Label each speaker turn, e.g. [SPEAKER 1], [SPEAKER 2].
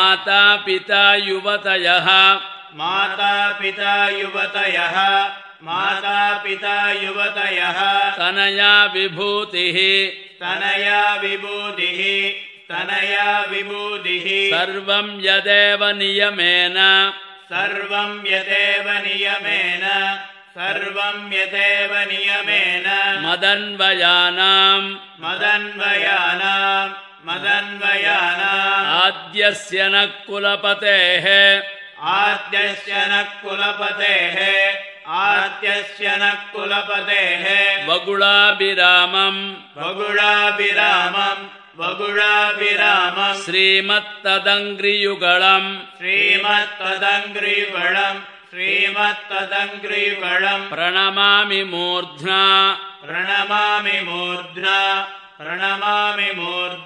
[SPEAKER 1] माता पिता युवतयः।
[SPEAKER 2] माता पिता युवतयः। माता पिता युवतयः।
[SPEAKER 1] तनया विभूतिः।
[SPEAKER 2] तनया विभूतिः। तनया विभूतिः।
[SPEAKER 1] सर्वम् यदेव नियमेन।
[SPEAKER 2] सर्वं यदेव नियमेन। सर्वं यदेव नियमेन।
[SPEAKER 1] मदन्वयानाम्।
[SPEAKER 2] मदन्वयानाम्। मदन्वयानाम्
[SPEAKER 1] आद्यस्य नः कुलपतेः।
[SPEAKER 2] आद्यस्य नः कुलपतेः। आद्यस्य नः कुलपतेः।
[SPEAKER 1] वगुळाभिरामम्
[SPEAKER 2] वगुळाभिरामम् वगुळाभिरामम्
[SPEAKER 1] श्रीमत्तदङ्घ्रियुगळम्
[SPEAKER 2] श्रीमत्तदङ्घ्रियुगळम् श्रीमत्तदङ्घ्रियुगळम्
[SPEAKER 1] प्रणमामि मूर्ध्ना।
[SPEAKER 2] प्रणमामि मूर्ध्ना। प्रणमामि मूर्ध्ना